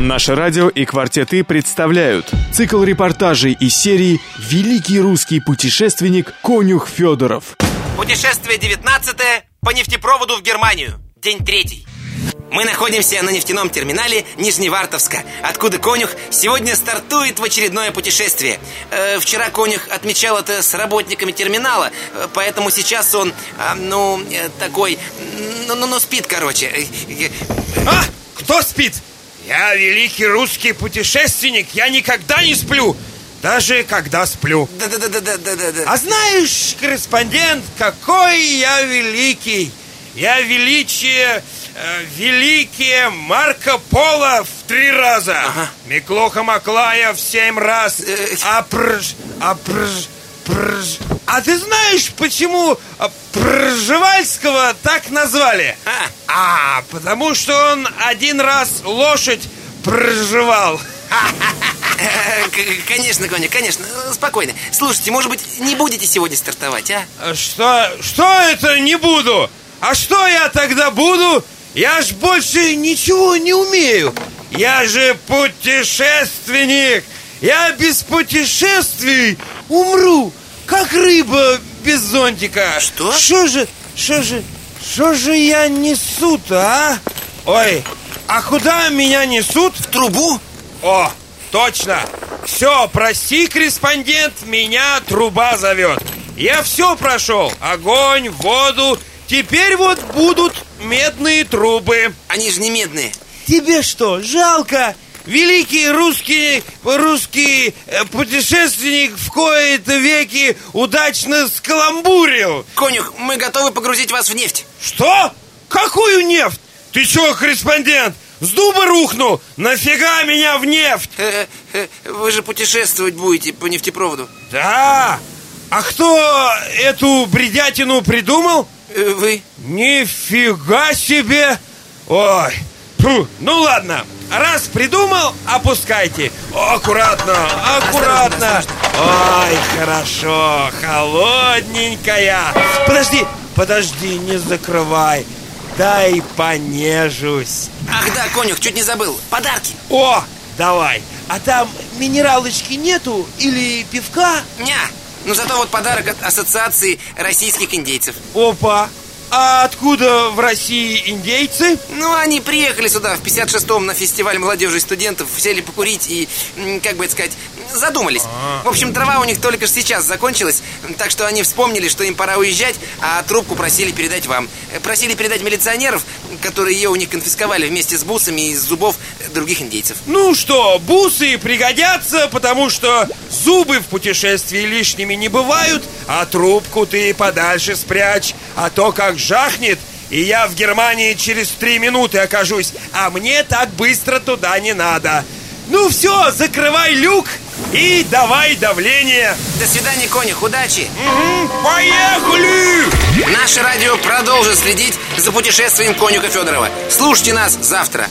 Наше радио и «Квартеты» представляют цикл репортажей из серии «Великий русский путешественник Конюх Федоров». Путешествие 19 по нефтепроводу в Германию. День третий. Мы находимся на нефтяном терминале Нижневартовска, откуда конюх сегодня стартует в очередное путешествие. Э, вчера конюх отмечал это с работниками терминала, э, поэтому сейчас он, э, ну, э, такой, ну, ну, ну, спит, короче. Э, э, А? Кто спит? Я великий русский путешественник, я никогда не сплю, даже когда сплю. Да-да-да-да-да-да. А знаешь, корреспондент, какой я великий? Я величие, э, великие Марко Поло в три раза. Ага. Миклоха Маклая в семь раз. Э, Апрж, апрж, прж. А ты знаешь, почему а, Пржевальского так назвали? А. А, потому что он один раз лошадь проживал. Конечно, конюх, конечно. Спокойно. Слушайте, может быть, не будете сегодня стартовать, а? А Что, что это не буду? А что я тогда буду? Я ж больше ничего не умею. Я же путешественник. Я без путешествий умру, как рыба без зонтика. Что? Что же, что же, что же я несу-то, а? Ой, а куда меня несут? В трубу? О, точно! Все, прости, корреспондент, меня труба зовет. Я все прошел. Огонь, воду. Теперь вот будут медные трубы. Они же не медные. Тебе что, жалко? Великий русский, русский э, путешественник в кои-то веки удачно скаламбурил. Конюх, мы готовы погрузить вас в нефть. Что? Какую нефть? Ты чё, корреспондент, с дуба рухнул? Нафига меня в нефть? Э, э, Вы же путешествовать будете по нефтепроводу. Да! А кто эту бредятину придумал? Вы? Нифига себе! Ой, фу, ну ладно, раз придумал, опускайте. Аккуратно, аккуратно. Ой, хорошо, холодненькая. Подожди, подожди, не закрывай. Дай понежусь. Ах да, конюх, чуть не забыл. Подарки. О, давай. А там минералочки нету или пивка? Ня. Ну зато вот подарок от Ассоциации российских индейцев. Опа! А откуда в России индейцы? Ну, они приехали сюда в 56-м на фестиваль молодежи и студентов, сели покурить и, как бы это сказать, задумались. В общем, трава у них только ж сейчас закончилась, так что они вспомнили, что им пора уезжать, а трубку просили передать вам. Э, Просили передать милиционеров, которые ее у них конфисковали вместе с бусами из зубов других индейцев. Ну что, бусы пригодятся, потому что зубы в путешествии лишними не бывают, а трубку ты подальше спрячь, а то как жахнет, и я в Германии через три минуты окажусь, а мне так быстро туда не надо. Ну все, закрывай люк и давай давление. До свидания, конюх, удачи! Мгм, Поехали! Наше радио продолжит следить за путешествием конюха Федорова. Слушайте нас завтра.